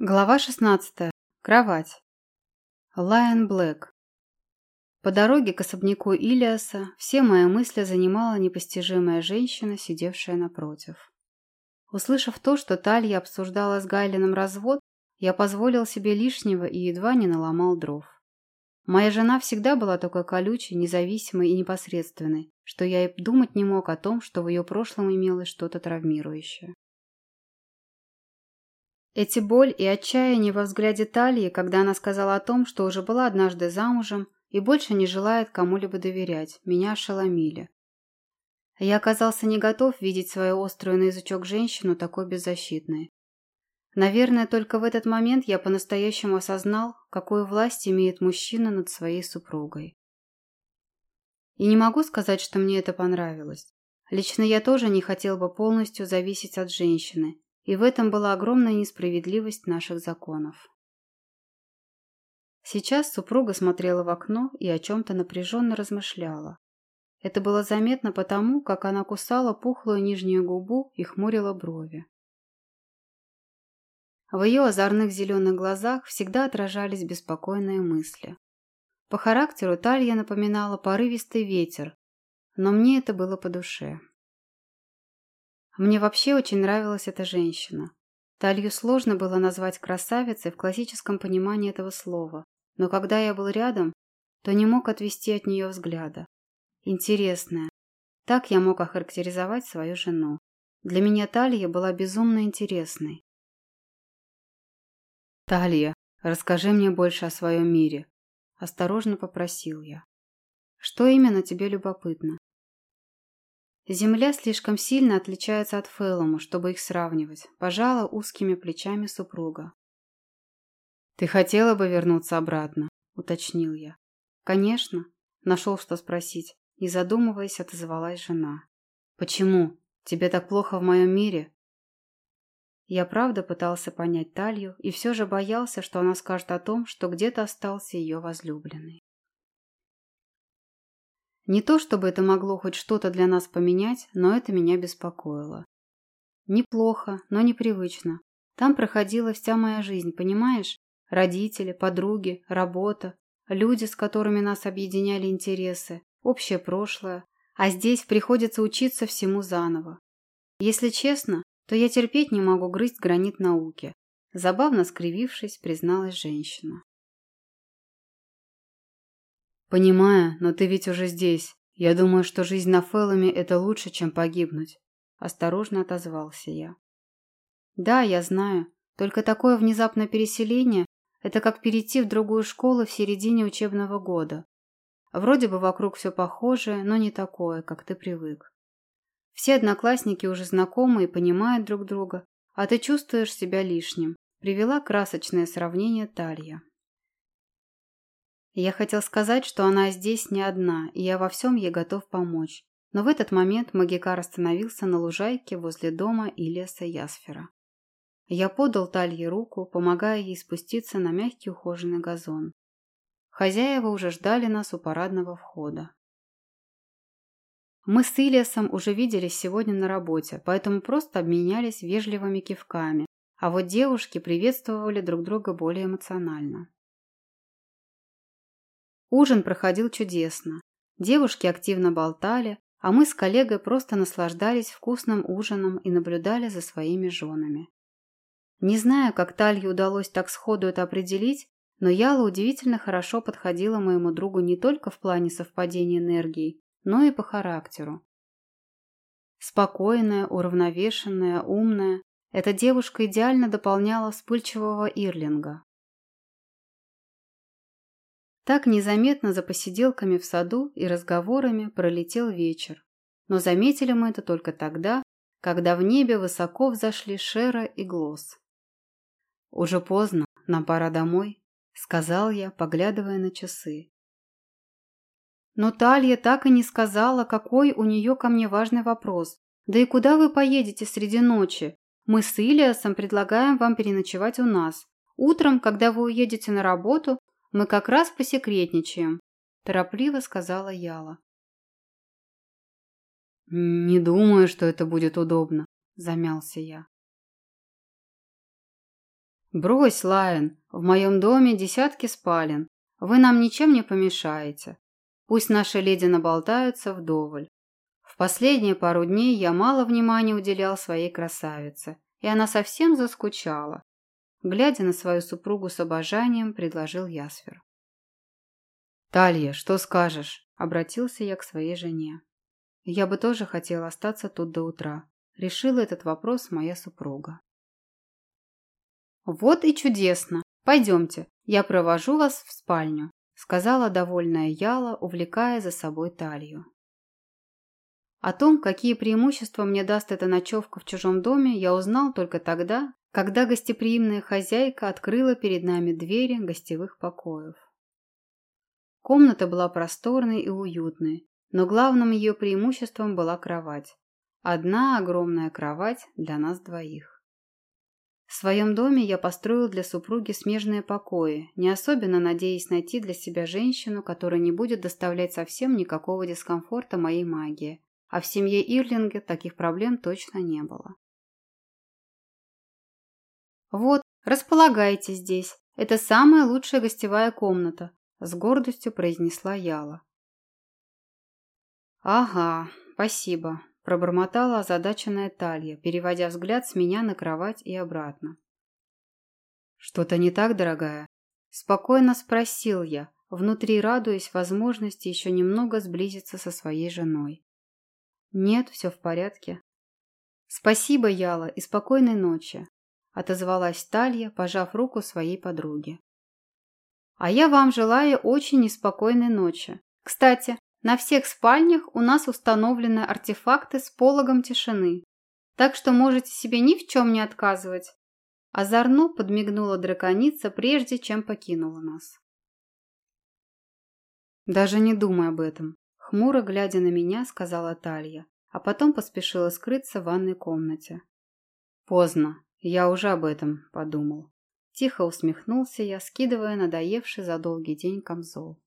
Глава 16. Кровать. Лайон Блэк. По дороге к особняку Илиаса все мои мысли занимала непостижимая женщина, сидевшая напротив. Услышав то, что Талья обсуждала с Гайлином развод, я позволил себе лишнего и едва не наломал дров. Моя жена всегда была такой колючей, независимой и непосредственной, что я и думать не мог о том, что в ее прошлом имелось что-то травмирующее. Эти боль и отчаяние во взгляде Талии, когда она сказала о том, что уже была однажды замужем и больше не желает кому-либо доверять, меня ошеломили. Я оказался не готов видеть свою острую на язычок женщину такой беззащитной. Наверное, только в этот момент я по-настоящему осознал, какую власть имеет мужчина над своей супругой. И не могу сказать, что мне это понравилось. Лично я тоже не хотел бы полностью зависеть от женщины, и в этом была огромная несправедливость наших законов. Сейчас супруга смотрела в окно и о чем-то напряженно размышляла. Это было заметно потому, как она кусала пухлую нижнюю губу и хмурила брови. В ее озорных зеленых глазах всегда отражались беспокойные мысли. По характеру Талья напоминала порывистый ветер, но мне это было по душе. Мне вообще очень нравилась эта женщина. Талью сложно было назвать красавицей в классическом понимании этого слова, но когда я был рядом, то не мог отвести от нее взгляда. Интересная. Так я мог охарактеризовать свою жену. Для меня Талья была безумно интересной. «Талья, расскажи мне больше о своем мире», – осторожно попросил я. «Что именно тебе любопытно?» Земля слишком сильно отличается от Фэллома, чтобы их сравнивать, пожала узкими плечами супруга. «Ты хотела бы вернуться обратно?» – уточнил я. «Конечно», – нашел что спросить, не задумываясь, отозвалась жена. «Почему? Тебе так плохо в моем мире?» Я правда пытался понять Талью и все же боялся, что она скажет о том, что где-то остался ее возлюбленный. Не то чтобы это могло хоть что-то для нас поменять, но это меня беспокоило. Неплохо, но непривычно. Там проходила вся моя жизнь, понимаешь? Родители, подруги, работа, люди, с которыми нас объединяли интересы, общее прошлое. А здесь приходится учиться всему заново. Если честно, то я терпеть не могу грызть гранит науки. Забавно скривившись, призналась женщина. «Понимаю, но ты ведь уже здесь. Я думаю, что жизнь на Феллами – это лучше, чем погибнуть», – осторожно отозвался я. «Да, я знаю. Только такое внезапное переселение – это как перейти в другую школу в середине учебного года. Вроде бы вокруг все похожее, но не такое, как ты привык. Все одноклассники уже знакомы и понимают друг друга, а ты чувствуешь себя лишним», – привела красочное сравнение Талья. Я хотел сказать, что она здесь не одна, и я во всем ей готов помочь. Но в этот момент Магикар остановился на лужайке возле дома и леса Ясфера. Я подал Талье руку, помогая ей спуститься на мягкий ухоженный газон. Хозяева уже ждали нас у парадного входа. Мы с Илиасом уже виделись сегодня на работе, поэтому просто обменялись вежливыми кивками, а вот девушки приветствовали друг друга более эмоционально. Ужин проходил чудесно. Девушки активно болтали, а мы с коллегой просто наслаждались вкусным ужином и наблюдали за своими женами. Не знаю, как Талье удалось так сходу это определить, но Яла удивительно хорошо подходила моему другу не только в плане совпадения энергии, но и по характеру. Спокойная, уравновешенная, умная, эта девушка идеально дополняла вспыльчивого Ирлинга. Так незаметно за посиделками в саду и разговорами пролетел вечер. Но заметили мы это только тогда, когда в небе высоко взошли Шера и Глосс. «Уже поздно, нам пора домой», — сказал я, поглядывая на часы. Но Талья так и не сказала, какой у нее ко мне важный вопрос. «Да и куда вы поедете среди ночи? Мы с Илиасом предлагаем вам переночевать у нас. Утром, когда вы уедете на работу, мы как раз посекретничаем», – торопливо сказала Яла. «Не думаю, что это будет удобно», – замялся я. Брось, Лайон, в моем доме десятки спален. Вы нам ничем не помешаете. Пусть наши леди наболтаются вдоволь. В последние пару дней я мало внимания уделял своей красавице, и она совсем заскучала. Глядя на свою супругу с обожанием, предложил Ясфер. «Талья, что скажешь?» – обратился я к своей жене. «Я бы тоже хотела остаться тут до утра», – решила этот вопрос моя супруга. «Вот и чудесно! Пойдемте, я провожу вас в спальню», – сказала довольная Яла, увлекая за собой Талью. О том, какие преимущества мне даст эта ночевка в чужом доме, я узнал только тогда, когда гостеприимная хозяйка открыла перед нами двери гостевых покоев. Комната была просторной и уютной, но главным ее преимуществом была кровать. Одна огромная кровать для нас двоих. В своем доме я построил для супруги смежные покои, не особенно надеясь найти для себя женщину, которая не будет доставлять совсем никакого дискомфорта моей магии, а в семье Ирлинга таких проблем точно не было. «Вот, располагайте здесь. Это самая лучшая гостевая комната», – с гордостью произнесла Яла. «Ага, спасибо», – пробормотала озадаченная Талья, переводя взгляд с меня на кровать и обратно. «Что-то не так, дорогая?» – спокойно спросил я, внутри радуясь возможности еще немного сблизиться со своей женой. «Нет, все в порядке». «Спасибо, Яла, и спокойной ночи», – отозвалась Талья, пожав руку своей подруге. «А я вам желаю очень неспокойной ночи. Кстати, на всех спальнях у нас установлены артефакты с пологом тишины, так что можете себе ни в чем не отказывать». Озорно подмигнула драконица, прежде чем покинула нас. «Даже не думай об этом», – хмуро глядя на меня, сказала Талья, а потом поспешила скрыться в ванной комнате. «Поздно. Я уже об этом подумал. Тихо усмехнулся я, скидывая надоевший за долгий день камзол.